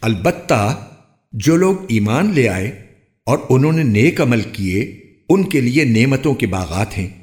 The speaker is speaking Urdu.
البتہ جو لوگ ایمان لے آئے اور انہوں نے نیک عمل کیے، ان کے لیے نعمتوں کے باغات ہیں۔